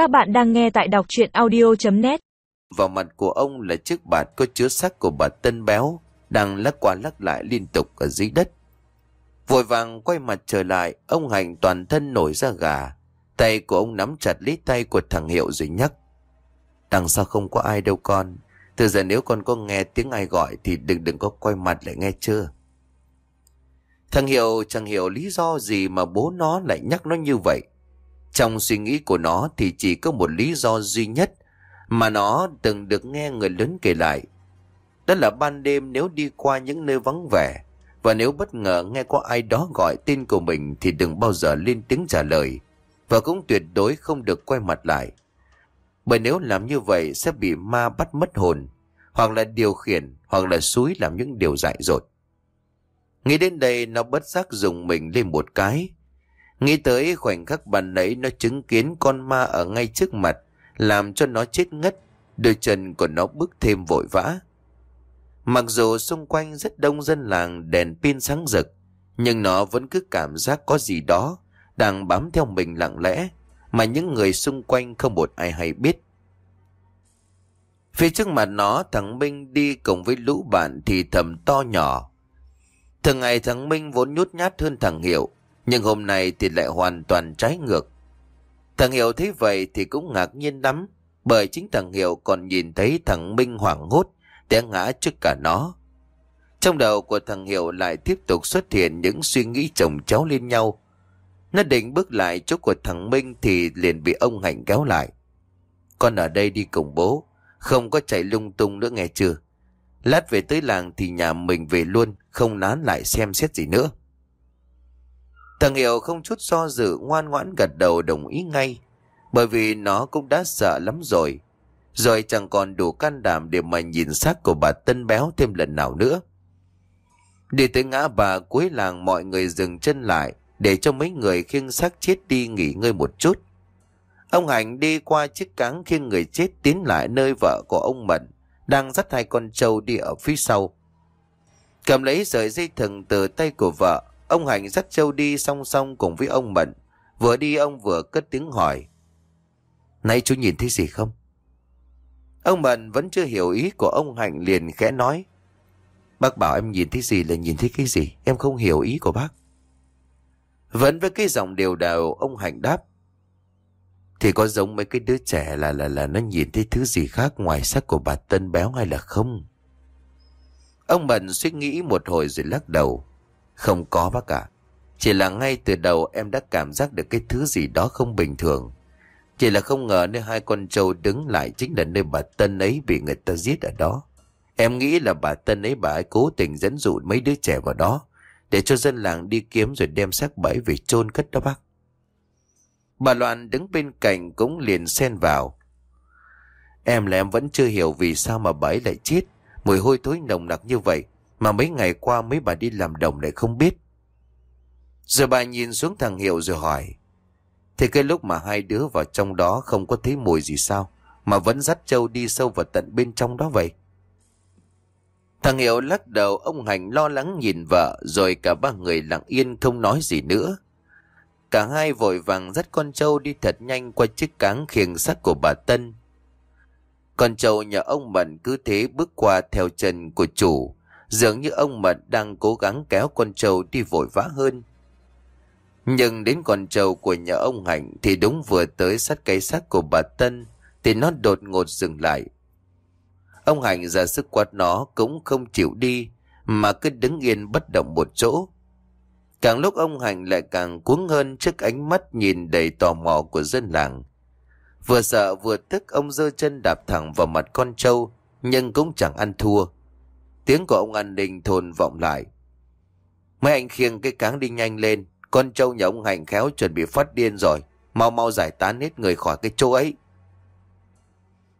Các bạn đang nghe tại đọc chuyện audio.net Vào mặt của ông là chiếc bạt có chứa xác của bà Tân Béo đang lắc qua lắc lại liên tục ở dưới đất. Vội vàng quay mặt trở lại, ông hành toàn thân nổi ra gà. Tay của ông nắm chặt lấy tay của thằng Hiệu rồi nhắc. Đằng sau không có ai đâu con. Từ giờ nếu con có nghe tiếng ai gọi thì đừng đừng có quay mặt lại nghe chưa. Thằng Hiệu chẳng hiểu lý do gì mà bố nó lại nhắc nó như vậy. Trong suy nghĩ của nó thì chỉ có một lý do duy nhất mà nó từng được nghe người lớn kể lại. Đó là ban đêm nếu đi qua những nơi vắng vẻ, và nếu bất ngờ nghe có ai đó gọi tên của mình thì đừng bao giờ lên tiếng trả lời, và cũng tuyệt đối không được quay mặt lại. Bởi nếu làm như vậy sẽ bị ma bắt mất hồn, hoặc là điều khiển, hoặc là suối làm những điều dại dột. Nghĩ đến đây, nó bất giác dùng mình lên một cái. Nghĩ tới khoảnh khắc bàn nãy nó chứng kiến con ma ở ngay trước mặt làm cho nó chết ngất, đôi chân của nó bước thêm vội vã. Mặc dù xung quanh rất đông dân làng đèn pin sáng rực, nhưng nó vẫn cứ cảm giác có gì đó đang bám theo mình lặng lẽ mà những người xung quanh không một ai hay biết. Phía trước mặt nó thằng Minh đi cùng với lũ bạn thì thầm to nhỏ. Thường ngày thằng Minh vốn nhút nhát hơn thằng Hiệu, nhưng hôm nay thì lại hoàn toàn trái ngược. Thằng Hiệu thấy vậy thì cũng ngạc nhiên lắm, bởi chính thằng Hiệu còn nhìn thấy thằng Minh hoảng hốt, té ngã trước cả nó. Trong đầu của thằng Hiệu lại tiếp tục xuất hiện những suy nghĩ chồng cháu lên nhau. Nó định bước lại chỗ của thằng Minh thì liền bị ông Hạnh kéo lại. Con ở đây đi cùng bố, không có chạy lung tung nữa nghe chưa? Lát về tới làng thì nhà mình về luôn, không nán lại xem xét gì nữa. Thằng Hiệu không chút do dự ngoan ngoãn gật đầu đồng ý ngay, bởi vì nó cũng đã sợ lắm rồi. Rồi chẳng còn đủ can đảm để mà nhìn xác của bà Tân Béo thêm lần nào nữa. Đi tới ngã bà cuối làng mọi người dừng chân lại để cho mấy người khiêng xác chết đi nghỉ ngơi một chút. Ông Hạnh đi qua chiếc cáng khiêng người chết tiến lại nơi vợ của ông Mận đang dắt hai con trâu đi ở phía sau. Cầm lấy sợi dây thừng từ tay của vợ, ông Hạnh dắt châu đi song song cùng với ông Mận. Vừa đi ông vừa cất tiếng hỏi. Nãy chú nhìn thấy gì không? Ông Mận vẫn chưa hiểu ý của ông Hạnh liền khẽ nói. Bác bảo em nhìn thấy gì là nhìn thấy cái gì, em không hiểu ý của bác. Vẫn với cái giọng đều đều ông Hạnh đáp. Thì có giống mấy cái đứa trẻ là là là nó nhìn thấy thứ gì khác ngoài sắc của bà Tân béo hay là không? Ông Mận suy nghĩ một hồi rồi lắc đầu. Không có bác ạ. Chỉ là ngay từ đầu em đã cảm giác được cái thứ gì đó không bình thường. Chỉ là không ngờ nơi hai con trâu đứng lại chính là nơi bà Tân ấy bị người ta giết ở đó. Em nghĩ là bà Tân ấy bà ấy cố tình dẫn dụ mấy đứa trẻ vào đó, để cho dân làng đi kiếm rồi đem xác bẫy về chôn cất đó bác. Bà Loan đứng bên cạnh cũng liền xen vào. Em là em vẫn chưa hiểu vì sao mà bà ấy lại chết. Mùi hôi thối nồng nặc như vậy mà mấy ngày qua mấy bà đi làm đồng lại không biết. Rồi bà nhìn xuống thằng Hiệu rồi hỏi. Thì cái lúc mà hai đứa vào trong đó không có thấy mùi gì sao mà vẫn dắt trâu đi sâu vào tận bên trong đó vậy? Thằng Hiệu lắc đầu ông Hành lo lắng nhìn vợ rồi cả ba người lặng yên không nói gì nữa. Cả hai vội vàng dắt con trâu đi thật nhanh qua chiếc cáng khiêng sắt của bà Tân. Con trâu nhà ông Mận cứ thế bước qua theo chân của chủ, dường như ông Mật đang cố gắng kéo con trâu đi vội vã hơn. Nhưng đến con trâu của nhà ông Hạnh thì đúng vừa tới sát cây xác của bà Tân thì nó đột ngột dừng lại. Ông Hạnh ra sức quát nó cũng không chịu đi mà cứ đứng yên bất động một chỗ. Càng lúc ông Hạnh lại càng cuống hơn trước ánh mắt nhìn đầy tò mò của dân làng. Vừa sợ vừa tức ông giơ chân đạp thẳng vào mặt con trâu, nhưng cũng chẳng ăn thua. Tiếng của ông an ninh thôn vọng lại. Mấy anh khiêng cái cáng đi nhanh lên, con trâu nhà ông hành khéo chuẩn bị phát điên rồi, mau mau giải tán hết người khỏi cái chỗ ấy.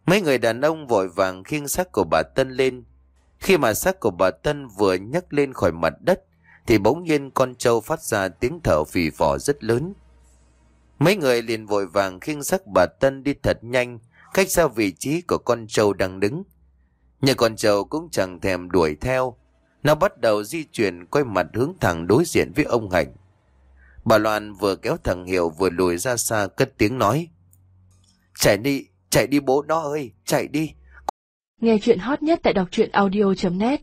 Mấy người đàn ông vội vàng khiêng xác của bà Tân lên. Khi mà xác của bà Tân vừa nhấc lên khỏi mặt đất, thì bỗng nhiên con trâu phát ra tiếng thở phì phò rất lớn. Mấy người liền vội vàng khiêng xác bà Tân đi thật nhanh, cách xa vị trí của con trâu đang đứng nhà con trâu cũng chẳng thèm đuổi theo. Nó bắt đầu di chuyển quay mặt hướng thẳng đối diện với ông Hạnh. Bà Loan vừa kéo thằng Hiệu vừa lùi ra xa cất tiếng nói. Chạy đi, chạy đi bố nó ơi, chạy đi. Nghe chuyện hot nhất tại đọc truyện audio.net